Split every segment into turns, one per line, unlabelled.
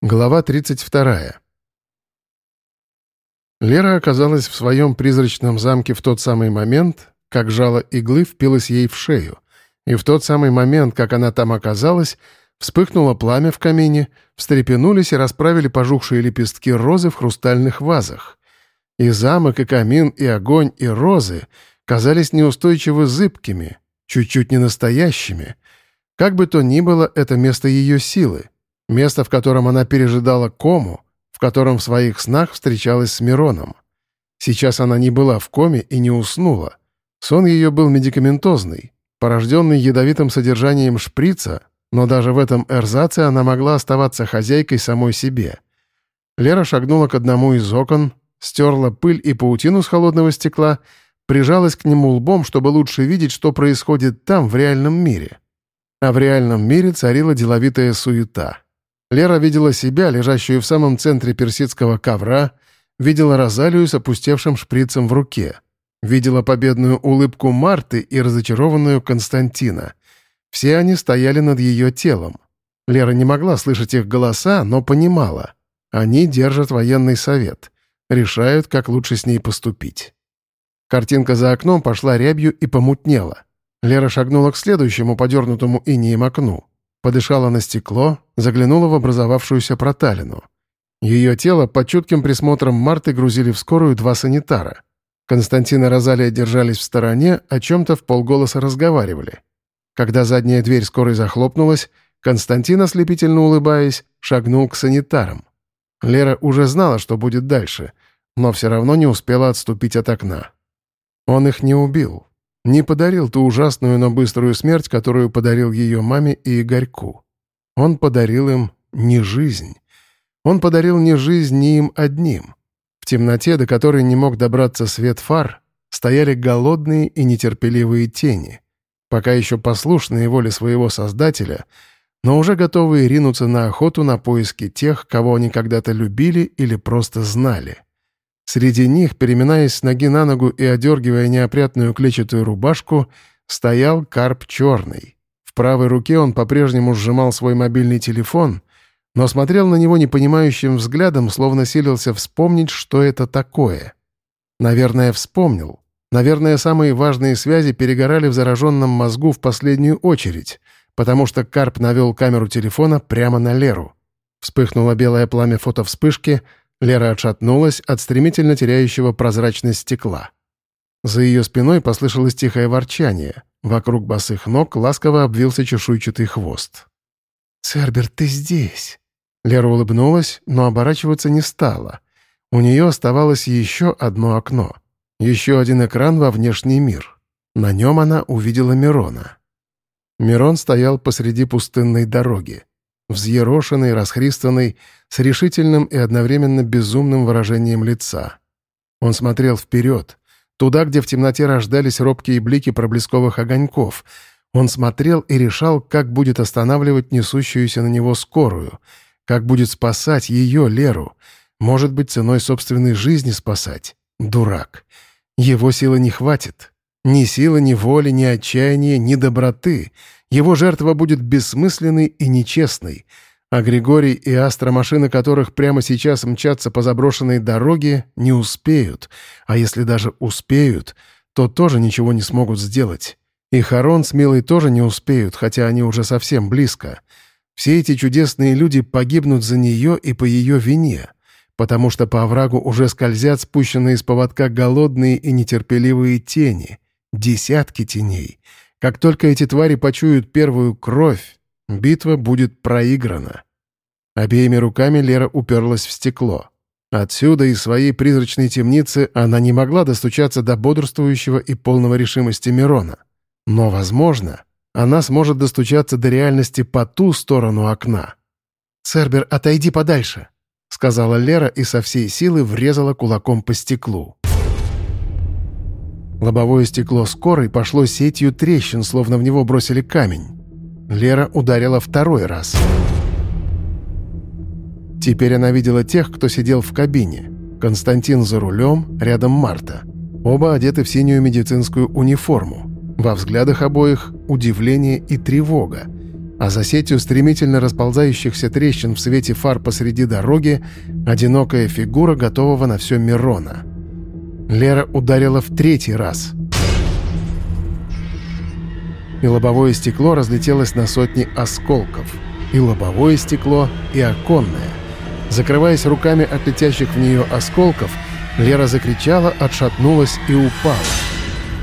Глава 32. Лера оказалась в своем призрачном замке в тот самый момент, как жало иглы впилось ей в шею, и в тот самый момент, как она там оказалась, вспыхнуло пламя в камине, встрепенулись и расправили пожухшие лепестки розы в хрустальных вазах. И замок, и камин, и огонь, и розы казались неустойчиво зыбкими, чуть-чуть не настоящими. Как бы то ни было, это место ее силы — Место, в котором она пережидала кому, в котором в своих снах встречалась с Мироном. Сейчас она не была в коме и не уснула. Сон ее был медикаментозный, порожденный ядовитым содержанием шприца, но даже в этом эрзаце она могла оставаться хозяйкой самой себе. Лера шагнула к одному из окон, стерла пыль и паутину с холодного стекла, прижалась к нему лбом, чтобы лучше видеть, что происходит там, в реальном мире. А в реальном мире царила деловитая суета. Лера видела себя, лежащую в самом центре персидского ковра, видела Розалию с опустевшим шприцем в руке, видела победную улыбку Марты и разочарованную Константина. Все они стояли над ее телом. Лера не могла слышать их голоса, но понимала. Они держат военный совет, решают, как лучше с ней поступить. Картинка за окном пошла рябью и помутнела. Лера шагнула к следующему подернутому инеем окну подышала на стекло, заглянула в образовавшуюся проталину. Ее тело под чутким присмотром Марты грузили в скорую два санитара. Константин и Розалия держались в стороне, о чем-то в полголоса разговаривали. Когда задняя дверь скорой захлопнулась, Константин, ослепительно улыбаясь, шагнул к санитарам. Лера уже знала, что будет дальше, но все равно не успела отступить от окна. Он их не убил, не подарил ту ужасную, но быструю смерть, которую подарил ее маме и Игорьку. Он подарил им не жизнь. Он подарил не жизнь ни им одним. В темноте, до которой не мог добраться свет фар, стояли голодные и нетерпеливые тени, пока еще послушные воле своего Создателя, но уже готовые ринуться на охоту на поиски тех, кого они когда-то любили или просто знали. Среди них, переминаясь с ноги на ногу и одергивая неопрятную клетчатую рубашку, стоял карп черный. В правой руке он по-прежнему сжимал свой мобильный телефон, но смотрел на него непонимающим взглядом, словно силился вспомнить, что это такое. Наверное, вспомнил. Наверное, самые важные связи перегорали в зараженном мозгу в последнюю очередь, потому что Карп навел камеру телефона прямо на Леру. Вспыхнуло белое пламя фотовспышки, Лера отшатнулась от стремительно теряющего прозрачность стекла. За ее спиной послышалось тихое ворчание. Вокруг босых ног ласково обвился чешуйчатый хвост. «Цербер, ты здесь!» Лера улыбнулась, но оборачиваться не стала. У нее оставалось еще одно окно. Еще один экран во внешний мир. На нем она увидела Мирона. Мирон стоял посреди пустынной дороги взъерошенный, расхристанный, с решительным и одновременно безумным выражением лица. Он смотрел вперед, туда, где в темноте рождались робкие блики проблесковых огоньков. Он смотрел и решал, как будет останавливать несущуюся на него скорую, как будет спасать ее, Леру, может быть, ценой собственной жизни спасать. Дурак. Его силы не хватит. Ни силы, ни воли, ни отчаяния, ни доброты — его жертва будет бессмысленной и нечестной, а Григорий и астромашины которых прямо сейчас мчатся по заброшенной дороге, не успеют, а если даже успеют, то тоже ничего не смогут сделать. И Харон с Милой тоже не успеют, хотя они уже совсем близко. Все эти чудесные люди погибнут за нее и по ее вине, потому что по оврагу уже скользят спущенные из поводка голодные и нетерпеливые тени, десятки теней — как только эти твари почуют первую кровь, битва будет проиграна. Обеими руками Лера уперлась в стекло. Отсюда, из своей призрачной темницы, она не могла достучаться до бодрствующего и полного решимости Мирона. Но, возможно, она сможет достучаться до реальности по ту сторону окна. «Цербер, отойди подальше», — сказала Лера и со всей силы врезала кулаком по стеклу. Лобовое стекло скорой пошло сетью трещин, словно в него бросили камень. Лера ударила второй раз. Теперь она видела тех, кто сидел в кабине. Константин за рулем, рядом Марта. Оба одеты в синюю медицинскую униформу. Во взглядах обоих удивление и тревога. а за сетью стремительно расползающихся трещин в свете фар посреди дороги одинокая фигура готового на все Мирона. Лера ударила в третий раз. И лобовое стекло разлетелось на сотни осколков. И лобовое стекло, и оконное. Закрываясь руками от летящих в нее осколков, Лера закричала, отшатнулась и упала.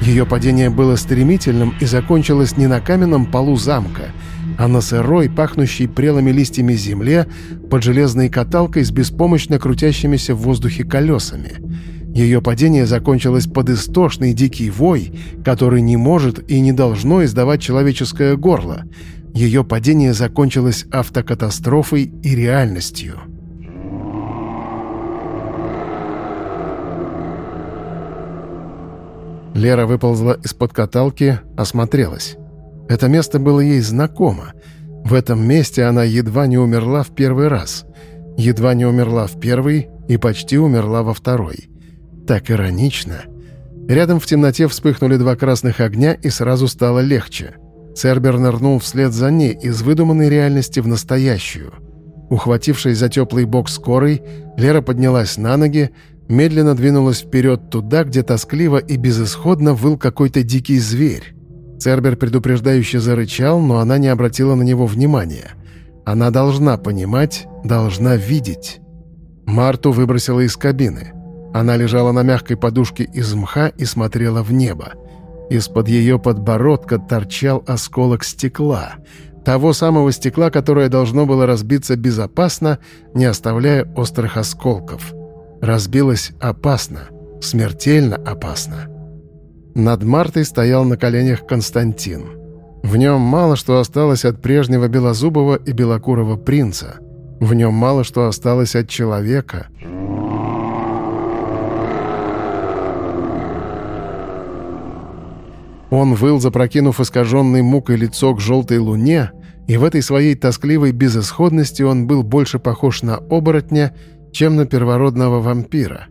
Ее падение было стремительным и закончилось не на каменном полу замка, а на сырой, пахнущей прелыми листьями земле под железной каталкой с беспомощно крутящимися в воздухе колесами. Ее падение закончилось под истошный дикий вой, который не может и не должно издавать человеческое горло. Ее падение закончилось автокатастрофой и реальностью. Лера выползла из-под каталки, осмотрелась. Это место было ей знакомо. В этом месте она едва не умерла в первый раз. Едва не умерла в первый и почти умерла во второй. Так иронично. Рядом в темноте вспыхнули два красных огня, и сразу стало легче. Цербер нырнул вслед за ней из выдуманной реальности в настоящую. Ухватившись за теплый бок скорой, Лера поднялась на ноги, медленно двинулась вперед туда, где тоскливо и безысходно выл какой-то дикий зверь. Цербер предупреждающе зарычал, но она не обратила на него внимания. Она должна понимать, должна видеть. Марту выбросила из кабины. Она лежала на мягкой подушке из мха и смотрела в небо. Из-под ее подбородка торчал осколок стекла. Того самого стекла, которое должно было разбиться безопасно, не оставляя острых осколков. Разбилось опасно, смертельно опасно. Над Мартой стоял на коленях Константин. В нем мало что осталось от прежнего белозубого и белокурого принца. В нем мало что осталось от человека. Он выл, запрокинув искаженный мукой лицо к желтой луне, и в этой своей тоскливой безысходности он был больше похож на оборотня, чем на первородного вампира.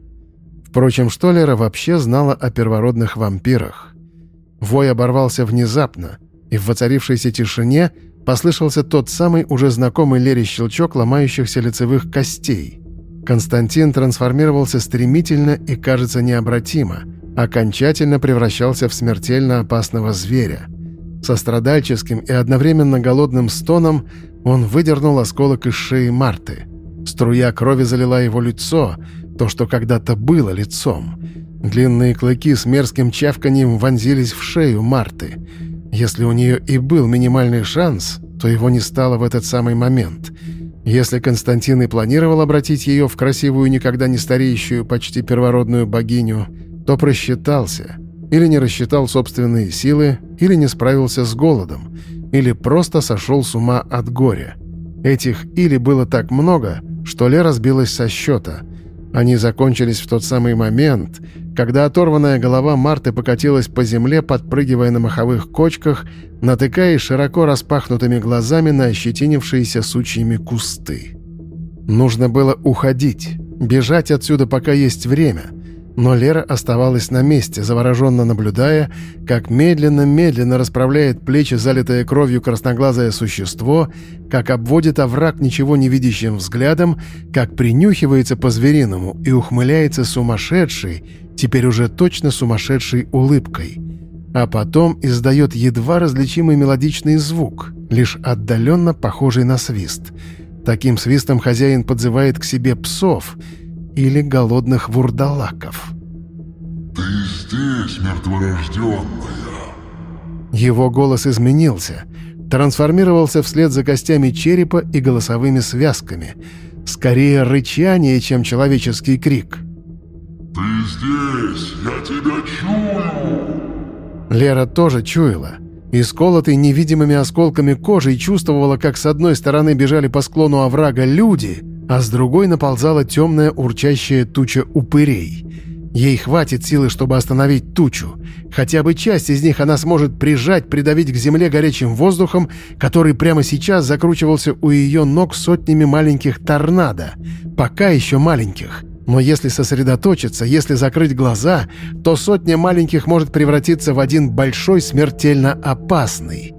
Впрочем, что Лера вообще знала о первородных вампирах? Вой оборвался внезапно, и в воцарившейся тишине послышался тот самый уже знакомый Лере щелчок ломающихся лицевых костей. Константин трансформировался стремительно и, кажется, необратимо, окончательно превращался в смертельно опасного зверя. Со страдальческим и одновременно голодным стоном он выдернул осколок из шеи Марты — Струя крови залила его лицо, то, что когда-то было лицом. Длинные клыки с мерзким чавканием вонзились в шею Марты. Если у нее и был минимальный шанс, то его не стало в этот самый момент. Если Константин и планировал обратить ее в красивую, никогда не стареющую, почти первородную богиню, то просчитался. Или не рассчитал собственные силы, или не справился с голодом, или просто сошел с ума от горя. Этих «или» было так много — что Лера сбилась со счета. Они закончились в тот самый момент, когда оторванная голова Марты покатилась по земле, подпрыгивая на маховых кочках, натыкаясь широко распахнутыми глазами на ощетинившиеся сучьями кусты. Нужно было уходить, бежать отсюда, пока есть время — но Лера оставалась на месте, завороженно наблюдая, как медленно-медленно расправляет плечи залитое кровью красноглазое существо, как обводит овраг ничего не видящим взглядом, как принюхивается по-звериному и ухмыляется сумасшедшей, теперь уже точно сумасшедшей улыбкой. А потом издает едва различимый мелодичный звук, лишь отдаленно похожий на свист. Таким свистом хозяин подзывает к себе псов — или голодных вурдалаков.
«Ты здесь, мертворожденная!»
Его голос изменился, трансформировался вслед за костями черепа и голосовыми связками. Скорее рычание, чем человеческий крик.
«Ты здесь! Я тебя чую!»
Лера тоже чуяла. Исколотый невидимыми осколками кожи чувствовала, как с одной стороны бежали по склону оврага люди — а с другой наползала темная урчащая туча упырей. Ей хватит силы, чтобы остановить тучу. Хотя бы часть из них она сможет прижать, придавить к земле горячим воздухом, который прямо сейчас закручивался у ее ног сотнями маленьких торнадо. Пока еще маленьких. Но если сосредоточиться, если закрыть глаза, то сотня маленьких может превратиться в один большой смертельно опасный.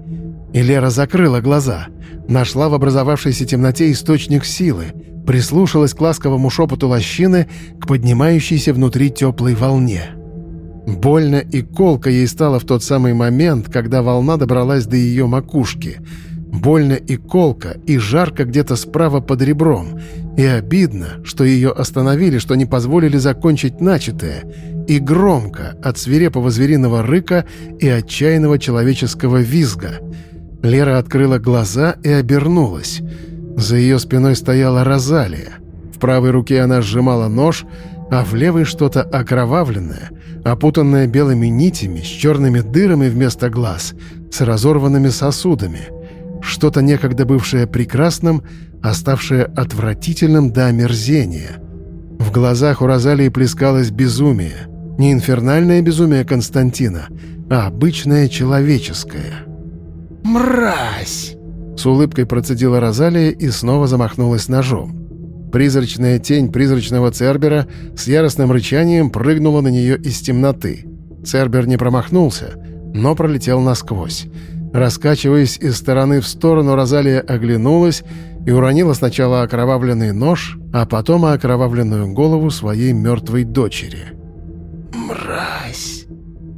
И Лера закрыла глаза, нашла в образовавшейся темноте источник силы, прислушалась к ласковому шепоту лощины, к поднимающейся внутри теплой волне. Больно и колко ей стало в тот самый момент, когда волна добралась до ее макушки. Больно и колко, и жарко где-то справа под ребром. И обидно, что ее остановили, что не позволили закончить начатое. И громко от свирепого звериного рыка и отчаянного человеческого визга. Лера открыла глаза и обернулась. За ее спиной стояла Розалия. В правой руке она сжимала нож, а в левой что-то окровавленное, опутанное белыми нитями, с черными дырами вместо глаз, с разорванными сосудами. Что-то некогда бывшее прекрасным, оставшее отвратительным до омерзения. В глазах у Розалии плескалось безумие. Не инфернальное безумие Константина, а обычное человеческое.
«Мразь!»
С улыбкой процедила Розалия и снова замахнулась ножом. Призрачная тень призрачного Цербера с яростным рычанием прыгнула на нее из темноты. Цербер не промахнулся, но пролетел насквозь. Раскачиваясь из стороны в сторону, Розалия оглянулась и уронила сначала окровавленный нож, а потом окровавленную голову своей мертвой дочери.
«Мразь!»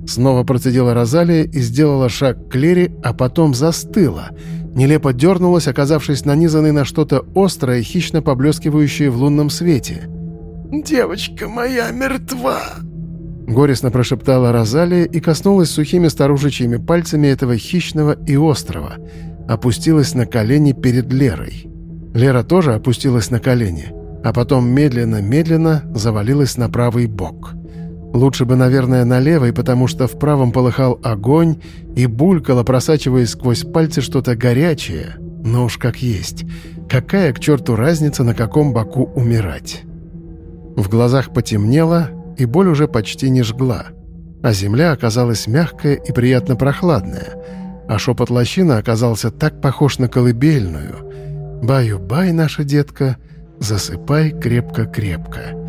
Снова процедила Розалия и сделала шаг к Лере, а потом застыла — нелепо дернулась, оказавшись нанизанной на что-то острое, хищно поблескивающее в лунном свете.
«Девочка моя мертва!»
Горестно прошептала Розалия и коснулась сухими старушечьими пальцами этого хищного и острого. Опустилась на колени перед Лерой. Лера тоже опустилась на колени, а потом медленно-медленно завалилась на правый бок. Лучше бы, наверное, на левой, потому что в правом полыхал огонь и булькало, просачиваясь сквозь пальцы что-то горячее. Но уж как есть. Какая к черту разница, на каком боку умирать? В глазах потемнело, и боль уже почти не жгла. А земля оказалась мягкая и приятно прохладная. А шепот лощина оказался так похож на колыбельную. «Баю-бай, наша детка, засыпай крепко-крепко».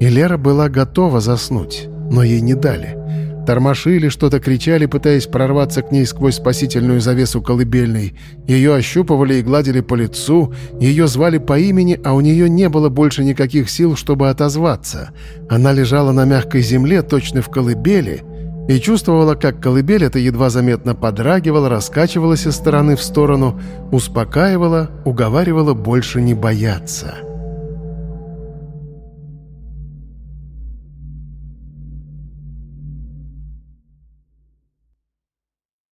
И Лера была готова заснуть, но ей не дали. Тормошили, что-то кричали, пытаясь прорваться к ней сквозь спасительную завесу колыбельной. Ее ощупывали и гладили по лицу, ее звали по имени, а у нее не было больше никаких сил, чтобы отозваться. Она лежала на мягкой земле, точно в колыбели, и чувствовала, как колыбель это едва заметно подрагивала, раскачивалась из стороны в сторону, успокаивала, уговаривала больше не бояться.